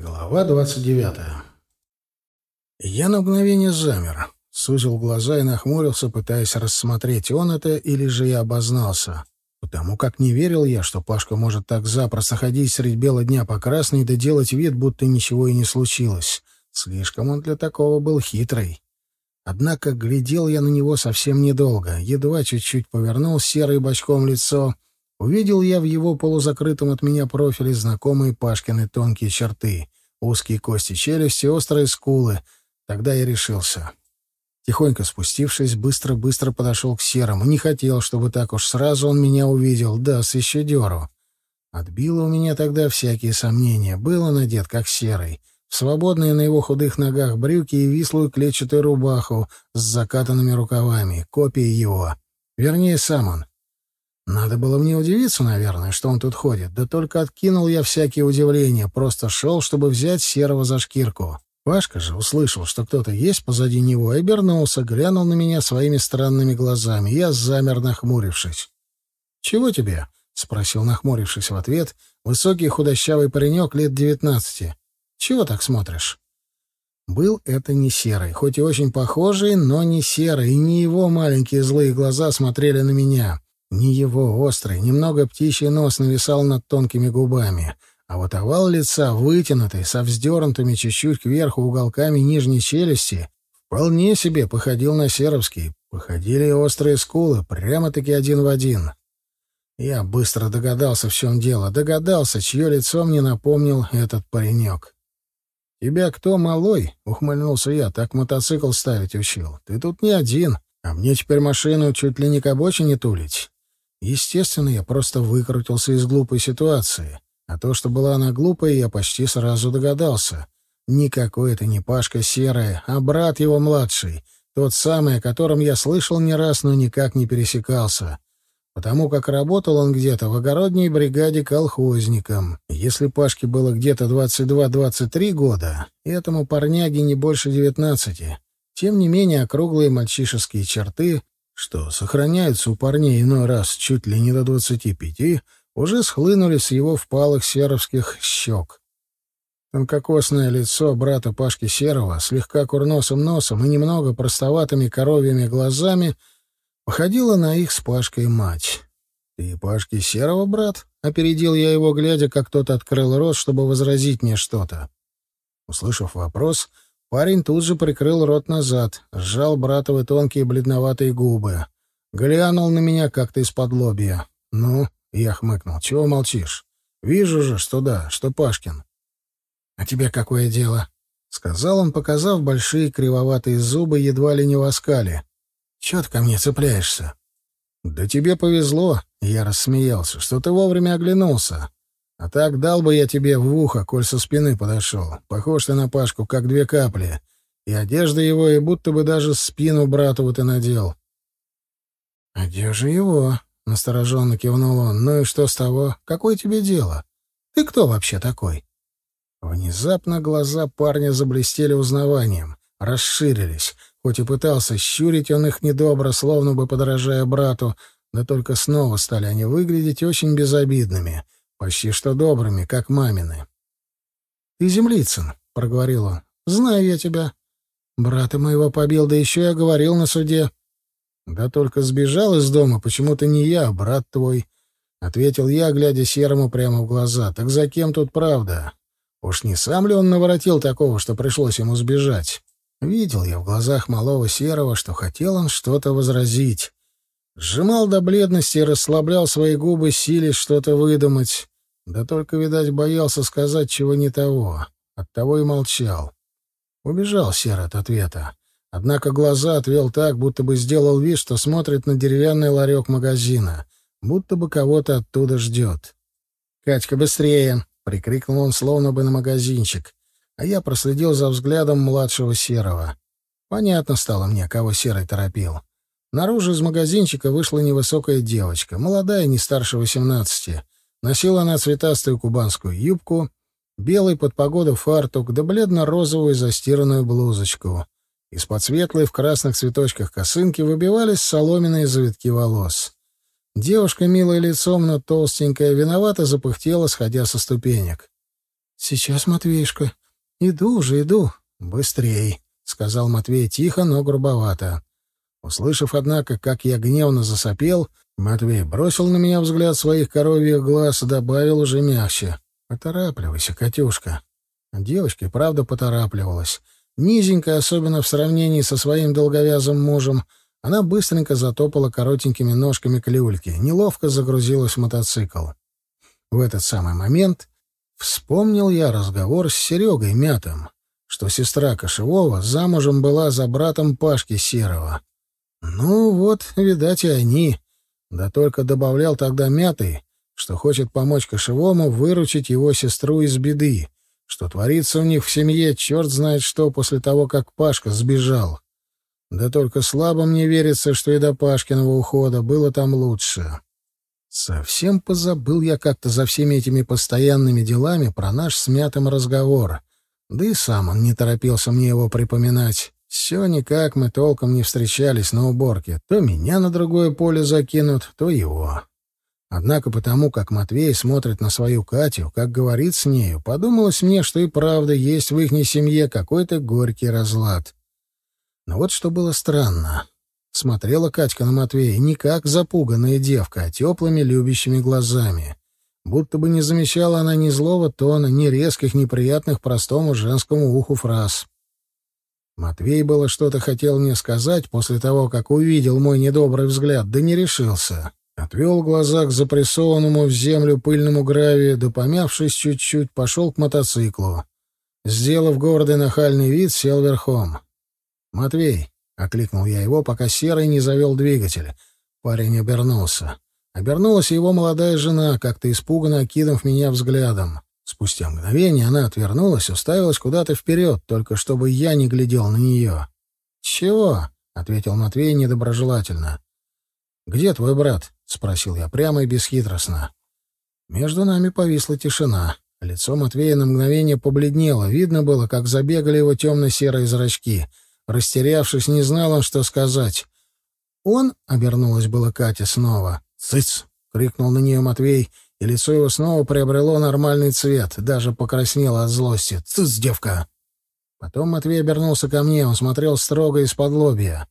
Глава двадцать девятая. Я на мгновение замер, сузил глаза и нахмурился, пытаясь рассмотреть, он это или же я обознался. Потому как не верил я, что Пашка может так запросто ходить средь бела дня по красной да делать вид, будто ничего и не случилось. Слишком он для такого был хитрый. Однако глядел я на него совсем недолго. Едва чуть-чуть повернул серый бочком лицо — Увидел я в его полузакрытом от меня профиле знакомые Пашкины тонкие черты, узкие кости челюсти, острые скулы. Тогда я решился. Тихонько спустившись, быстро-быстро подошел к Серому. Не хотел, чтобы так уж сразу он меня увидел. Даст еще деру. Отбило у меня тогда всякие сомнения. Был он одет, как серый. Свободные на его худых ногах брюки и вислую клетчатую рубаху с закатанными рукавами. Копия его. Вернее, сам он. Надо было мне удивиться, наверное, что он тут ходит, да только откинул я всякие удивления, просто шел, чтобы взять серого за шкирку. Пашка же услышал, что кто-то есть позади него, и обернулся, глянул на меня своими странными глазами. Я замер, нахмурившись. «Чего тебе?» — спросил, нахмурившись в ответ, высокий худощавый паренек лет девятнадцати. «Чего так смотришь?» Был это не серый, хоть и очень похожий, но не серый, и не его маленькие злые глаза смотрели на меня. Не его острый, немного птичий нос нависал над тонкими губами, а вот овал лица, вытянутый, со вздернутыми чуть-чуть кверху уголками нижней челюсти, вполне себе походил на серовский. Походили острые скулы, прямо-таки один в один. Я быстро догадался, в чем дело. Догадался, чье лицо мне напомнил этот паренек. «Тебя кто, малой?» — ухмыльнулся я. «Так мотоцикл ставить учил. Ты тут не один, а мне теперь машину чуть ли не к обочине тулить. Естественно, я просто выкрутился из глупой ситуации. А то, что была она глупая, я почти сразу догадался. Никакой это не Пашка Серая, а брат его младший, тот самый, о котором я слышал не раз, но никак не пересекался. Потому как работал он где-то в огородней бригаде колхозником. Если Пашке было где-то 22-23 года, этому парняге не больше 19. Тем не менее, округлые мальчишеские черты что сохраняются у парней иной раз чуть ли не до двадцати пяти, уже схлынули с его впалых серовских щек. Тонкокосное лицо брата Пашки Серова, слегка курносым носом и немного простоватыми коровьими глазами, походило на их с Пашкой мать. «Ты Пашки Серова, брат?» — опередил я его, глядя, как тот открыл рот, чтобы возразить мне что-то. Услышав вопрос, — Парень тут же прикрыл рот назад, сжал братовы тонкие бледноватые губы. Глянул на меня как-то из-под лобья. «Ну?» — я хмыкнул. «Чего молчишь? Вижу же, что да, что Пашкин». «А тебе какое дело?» — сказал он, показав большие кривоватые зубы, едва ли не в оскале. «Чего ты ко мне цепляешься?» «Да тебе повезло», — я рассмеялся, — «что ты вовремя оглянулся. А так дал бы я тебе в ухо, коль со спины подошел. Похож ты на Пашку, как две капли. И одежда его, и будто бы даже спину брату ты надел. — Одежда его, — настороженно кивнул он. — Ну и что с того? Какое тебе дело? Ты кто вообще такой? Внезапно глаза парня заблестели узнаванием, расширились. Хоть и пытался щурить он их недобро, словно бы подражая брату, да только снова стали они выглядеть очень безобидными — Почти что добрыми, как мамины. — Ты землицын, — проговорил он. — Знаю я тебя. Брата моего побил, да еще я говорил на суде. — Да только сбежал из дома почему-то не я, а брат твой, — ответил я, глядя Серому прямо в глаза. — Так за кем тут правда? Уж не сам ли он наворотил такого, что пришлось ему сбежать? Видел я в глазах малого Серого, что хотел он что-то возразить. Сжимал до бледности и расслаблял свои губы, силясь что-то выдумать. Да только, видать, боялся сказать чего не того. Оттого и молчал. Убежал Сер от ответа. Однако глаза отвел так, будто бы сделал вид, что смотрит на деревянный ларек магазина, будто бы кого-то оттуда ждет. «Катька, быстрее!» — прикрикнул он, словно бы на магазинчик. А я проследил за взглядом младшего Серого. Понятно стало мне, кого Серый торопил. Наружу из магазинчика вышла невысокая девочка, молодая, не старше восемнадцати. Носила она цветастую кубанскую юбку, белый под погоду фартук да бледно-розовую застиранную блузочку. Из-под светлой в красных цветочках косынки выбивались соломенные завитки волос. Девушка, милая лицом, но толстенькая, виновато запыхтела, сходя со ступенек. «Сейчас, Матвеюшка. Иду уже, иду. Быстрей», — сказал Матвей тихо, но грубовато. Услышав, однако, как я гневно засопел, Матвей бросил на меня взгляд своих коровьих глаз и добавил уже мягче. «Поторапливайся, Катюшка». Девочка правда поторапливалась. Низенькая, особенно в сравнении со своим долговязым мужем, она быстренько затопала коротенькими ножками к люльке, неловко загрузилась в мотоцикл. В этот самый момент вспомнил я разговор с Серегой Мятым, что сестра Кошевого замужем была за братом Пашки Серого. Ну вот, видать, и они. Да только добавлял тогда Мятый, что хочет помочь Кошевому выручить его сестру из беды, что творится у них в семье черт знает что после того, как Пашка сбежал. Да только слабо мне верится, что и до Пашкиного ухода было там лучше. Совсем позабыл я как-то за всеми этими постоянными делами про наш смятым разговор. Да и сам он не торопился мне его припоминать. Все никак мы толком не встречались на уборке. То меня на другое поле закинут, то его. Однако потому, как Матвей смотрит на свою Катю, как говорит с нею, подумалось мне, что и правда есть в ихней семье какой-то горький разлад. Но вот что было странно. Смотрела Катька на Матвея не как запуганная девка, а теплыми любящими глазами. Будто бы не замечала она ни злого тона, ни резких, неприятных простому женскому уху фраз. Матвей было что-то хотел мне сказать после того, как увидел мой недобрый взгляд, да не решился. Отвел глаза к запрессованному в землю пыльному гравию, да, помявшись чуть-чуть, пошел к мотоциклу. Сделав гордый нахальный вид, сел верхом. «Матвей!» — окликнул я его, пока Серый не завел двигатель. Парень обернулся. Обернулась его молодая жена, как-то испуганно окинув меня взглядом. Спустя мгновение она отвернулась, уставилась куда-то вперед, только чтобы я не глядел на нее. «Чего?» — ответил Матвей недоброжелательно. «Где твой брат?» — спросил я прямо и бесхитростно. Между нами повисла тишина. Лицо Матвея на мгновение побледнело. Видно было, как забегали его темно-серые зрачки. Растерявшись, не знал он, что сказать. «Он?» — обернулась была Катя снова. «Цыц!» — крикнул на нее Матвей, и лицо его снова приобрело нормальный цвет, даже покраснело от злости. «Цыц, девка!» Потом Матвей обернулся ко мне, он смотрел строго из-под лобья.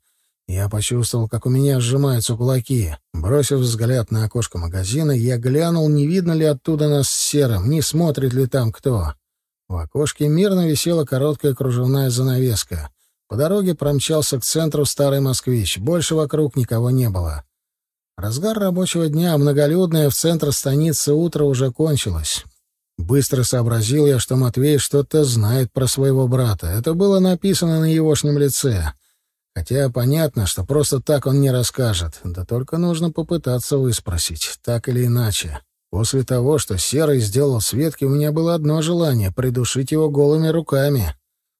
Я почувствовал, как у меня сжимаются кулаки. Бросив взгляд на окошко магазина, я глянул, не видно ли оттуда нас с серым, не смотрит ли там кто. В окошке мирно висела короткая кружевная занавеска. По дороге промчался к центру старый москвич. Больше вокруг никого не было. Разгар рабочего дня, многолюдное в центр станицы утро уже кончилось. Быстро сообразил я, что Матвей что-то знает про своего брата. Это было написано на егошнем лице. Хотя понятно, что просто так он не расскажет, да только нужно попытаться выспросить, так или иначе. После того, что Серый сделал Светке, у меня было одно желание — придушить его голыми руками.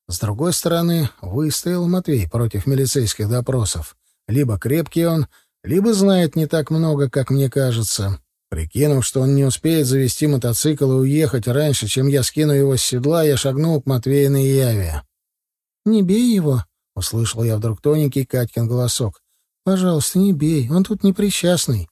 С другой стороны, выстоял Матвей против милицейских допросов. Либо крепкий он, либо знает не так много, как мне кажется. Прикинув, что он не успеет завести мотоцикл и уехать раньше, чем я скину его с седла, я шагнул к Матвеиной Яве. «Не бей его», Услышал я вдруг тоненький Катькин голосок. «Пожалуйста, не бей, он тут непричастный».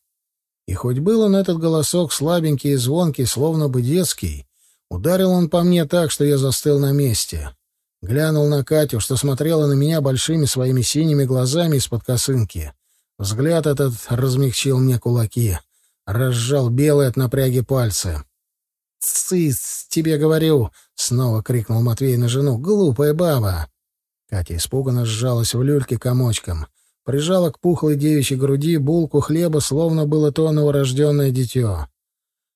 И хоть был он этот голосок слабенький и звонкий, словно бы детский, ударил он по мне так, что я застыл на месте. Глянул на Катю, что смотрела на меня большими своими синими глазами из-под косынки. Взгляд этот размягчил мне кулаки, разжал белые от напряги пальцы. «Цыц, тебе говорю!» — снова крикнул Матвей на жену. «Глупая баба!» Катя испуганно сжалась в люльке комочком. Прижала к пухлой девичьей груди булку хлеба, словно было то новорожденное дитё.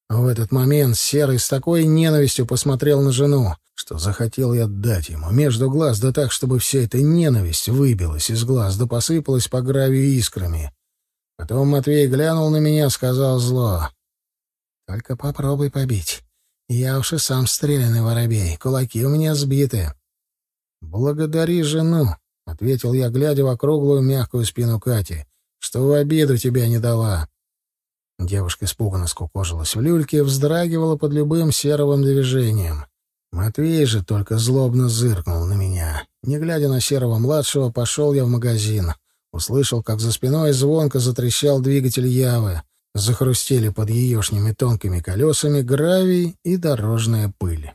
В этот момент Серый с такой ненавистью посмотрел на жену, что захотел я отдать ему между глаз, да так, чтобы вся эта ненависть выбилась из глаз, да посыпалась по гравию искрами. Потом Матвей глянул на меня, сказал зло. «Только попробуй побить. Я уж и сам стрелянный воробей, кулаки у меня сбиты. «Благодари жену», — ответил я, глядя в округлую мягкую спину Кати, — «что в обиду тебя не дала». Девушка испуганно скукожилась в люльке и вздрагивала под любым серовым движением. Матвей же только злобно зыркнул на меня. Не глядя на серого-младшего, пошел я в магазин. Услышал, как за спиной звонко затрещал двигатель Явы. Захрустели под еешними тонкими колесами гравий и дорожная пыль.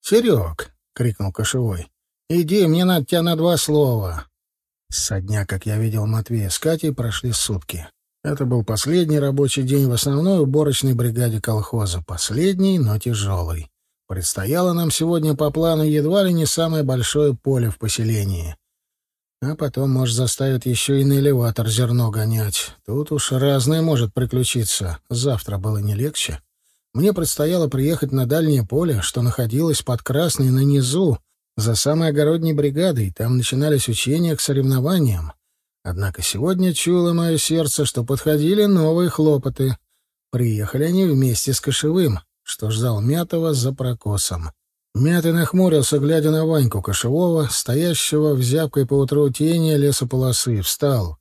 «Серег!» — крикнул Кошевой. «Иди, мне надо тебя на два слова». Со дня, как я видел Матвея с Катей, прошли сутки. Это был последний рабочий день в основной уборочной бригаде колхоза. Последний, но тяжелый. Предстояло нам сегодня по плану едва ли не самое большое поле в поселении. А потом, может, заставят еще и на элеватор зерно гонять. Тут уж разное может приключиться. Завтра было не легче. Мне предстояло приехать на дальнее поле, что находилось под Красной на низу, за самой огородней бригадой. Там начинались учения к соревнованиям. Однако сегодня чуло мое сердце, что подходили новые хлопоты. Приехали они вместе с Кошевым, что ждал Мятова за прокосом. Мятый нахмурился, глядя на Ваньку Кошевого, стоящего в зябкой поутру тени лесополосы, встал.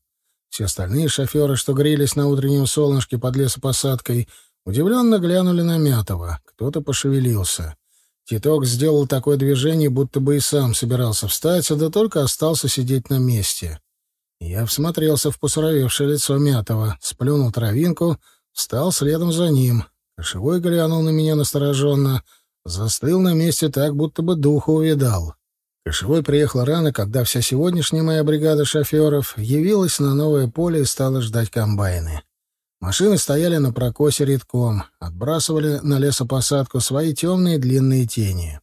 Все остальные шоферы, что грелись на утреннем солнышке под лесопосадкой, удивленно глянули на Мятова. Кто-то пошевелился. Титок сделал такое движение, будто бы и сам собирался встать, да только остался сидеть на месте. Я всмотрелся в посуровевшее лицо Мятова, сплюнул травинку, встал следом за ним. Кошевой глянул на меня настороженно, застыл на месте так, будто бы духа увидал. Кошевой приехал рано, когда вся сегодняшняя моя бригада шоферов явилась на новое поле и стала ждать комбайны. Машины стояли на прокосе редком, отбрасывали на лесопосадку свои темные длинные тени.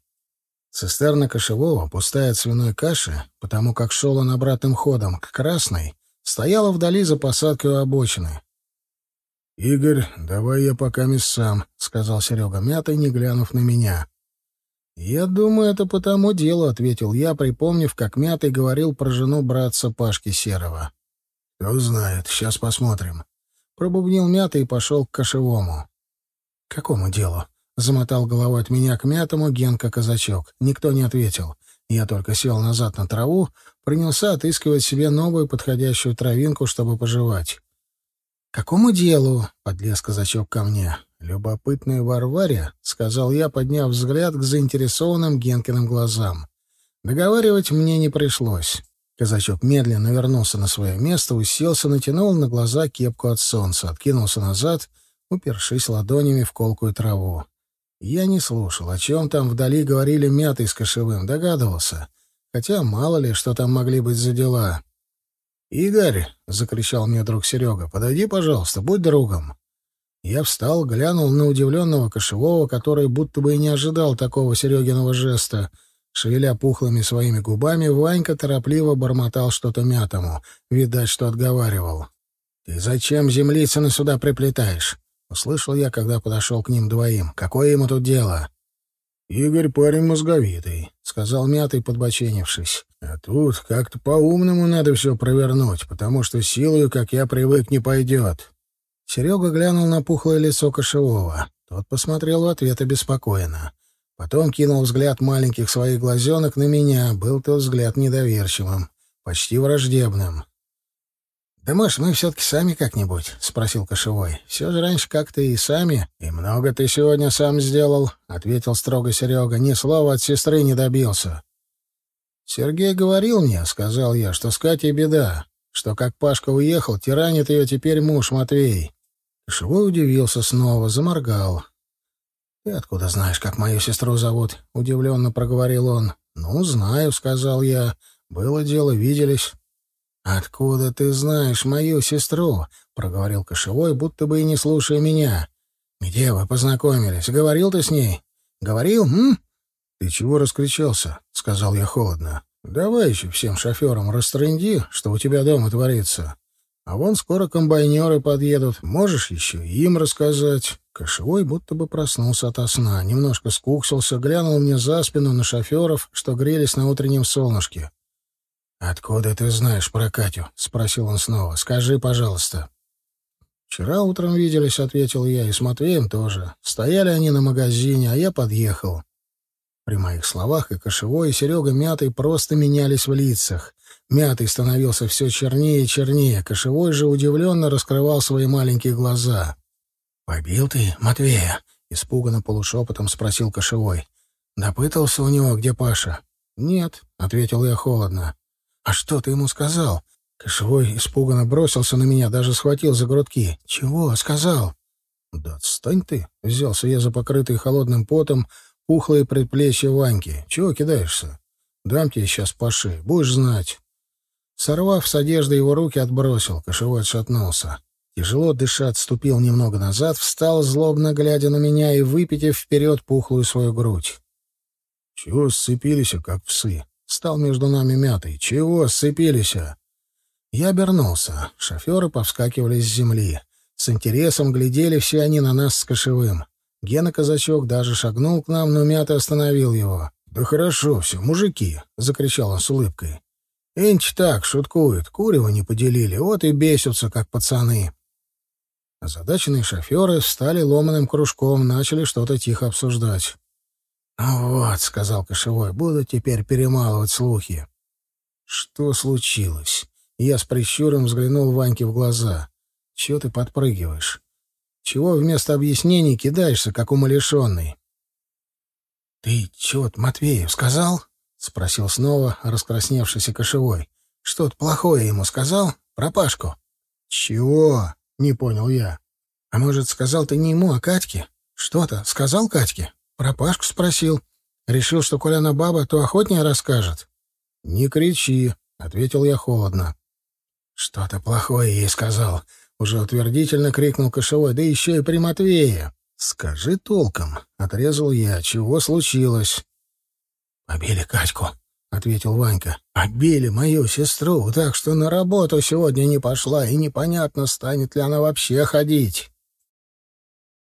Цистерна кошевого, пустая от свиной каши, потому как шел он обратным ходом к Красной, стояла вдали за посадкой у обочины. — Игорь, давай я пока мисс сам, — сказал Серега мятой, не глянув на меня. — Я думаю, это по тому делу, — ответил я, припомнив, как Мятый говорил про жену братца Пашки Серого. — Кто знает, сейчас посмотрим. Пробубнил Мятый и пошел к кошевому. — Какому делу? Замотал головой от меня к мятому Генка-казачок. Никто не ответил. Я только сел назад на траву, принялся отыскивать себе новую подходящую травинку, чтобы пожевать. «Какому делу?» — подлез казачок ко мне. «Любопытная Варваря», — сказал я, подняв взгляд к заинтересованным Генкиным глазам. Договаривать мне не пришлось. Казачок медленно вернулся на свое место, уселся, натянул на глаза кепку от солнца, откинулся назад, упершись ладонями в колкую траву. Я не слушал, о чем там вдали говорили Мятый с Кошевым, догадывался. Хотя мало ли, что там могли быть за дела. «Игорь!» — закричал мне друг Серега. «Подойди, пожалуйста, будь другом». Я встал, глянул на удивленного Кошевого, который будто бы и не ожидал такого Серегиного жеста. Шевеля пухлыми своими губами, Ванька торопливо бормотал что-то мятому. Видать, что отговаривал. «Ты зачем землицына сюда приплетаешь? Услышал я, когда подошел к ним двоим. Какое ему тут дело? «Игорь парень мозговитый», — сказал Мятый, подбоченившись. «А тут как-то по-умному надо все провернуть, потому что силою, как я привык, не пойдет». Серега глянул на пухлое лицо Кошевого. Тот посмотрел в ответ обеспокоенно. Потом кинул взгляд маленьких своих глазенок на меня. Был тот взгляд недоверчивым, почти враждебным. «Да, мы все-таки сами как-нибудь?» — спросил Кошевой. «Все же раньше как-то и сами». «И много ты сегодня сам сделал», — ответил строго Серега. «Ни слова от сестры не добился». «Сергей говорил мне», — сказал я, — «что с Катей беда, что как Пашка уехал, тиранит ее теперь муж Матвей». Кошевой удивился снова, заморгал. «Ты откуда знаешь, как мою сестру зовут?» — удивленно проговорил он. «Ну, знаю», — сказал я. «Было дело, виделись». «Откуда ты знаешь мою сестру?» — проговорил Кошевой, будто бы и не слушая меня. «Где вы познакомились? Говорил ты с ней?» «Говорил, м?» «Ты чего раскричался?» — сказал я холодно. «Давай еще всем шоферам растренди, что у тебя дома творится. А вон скоро комбайнеры подъедут. Можешь еще им рассказать?» Кошевой будто бы проснулся ото сна, немножко скуксился, глянул мне за спину на шоферов, что грелись на утреннем солнышке. «Откуда ты знаешь про Катю?» — спросил он снова. «Скажи, пожалуйста». «Вчера утром виделись», — ответил я, — «и с Матвеем тоже. Стояли они на магазине, а я подъехал». При моих словах и Кошевой, и Серега Мятый просто менялись в лицах. Мятый становился все чернее и чернее, Кошевой же удивленно раскрывал свои маленькие глаза. «Побил ты Матвея?» — испуганно полушепотом спросил Кошевой. «Допытался у него, где Паша?» «Нет», — ответил я холодно. «А что ты ему сказал?» Кошевой испуганно бросился на меня, даже схватил за грудки. «Чего?» — сказал. «Да отстань ты!» — взялся я за покрытый холодным потом, пухлые предплечья Ваньки. «Чего кидаешься? Дам тебе сейчас шее, будешь знать». Сорвав с одежды его руки, отбросил. Кошевой отшатнулся. Тяжело дыша, отступил немного назад, встал, злобно глядя на меня и выпитив вперед пухлую свою грудь. «Чего сцепились, как псы?» Стал между нами мятый. «Чего сцепились?» Я обернулся. Шоферы повскакивали с земли. С интересом глядели все они на нас с кошевым. Гена Казачок даже шагнул к нам, но мятый остановил его. «Да хорошо все, мужики!» — закричал он с улыбкой. «Энч так, шуткует, курева не поделили, вот и бесятся, как пацаны». Озадаченные шоферы встали ломаным кружком, начали что-то тихо обсуждать. «Ну вот», — сказал Кошевой, — «буду теперь перемалывать слухи». «Что случилось?» Я с прищуром взглянул Ваньке в глаза. «Чего ты подпрыгиваешь? Чего вместо объяснений кидаешься, как умалишенный?» «Ты чего-то Матвеев сказал?» — спросил снова раскрасневшийся Кошевой. «Что-то плохое ему сказал? Про Пашку?» «Чего?» — не понял я. «А может, сказал ты не ему, а Катьке? Что-то сказал Катьке? Про Пашку спросил. Решил, что коли она баба, то охотнее расскажет». «Не кричи», — ответил я холодно. «Что-то плохое ей сказал», — уже утвердительно крикнул Кошевой. «Да еще и при Матвее». «Скажи толком», — отрезал я. «Чего случилось?» «Побили Катьку», — ответил Ванька. «Побили мою сестру, так что на работу сегодня не пошла, и непонятно, станет ли она вообще ходить».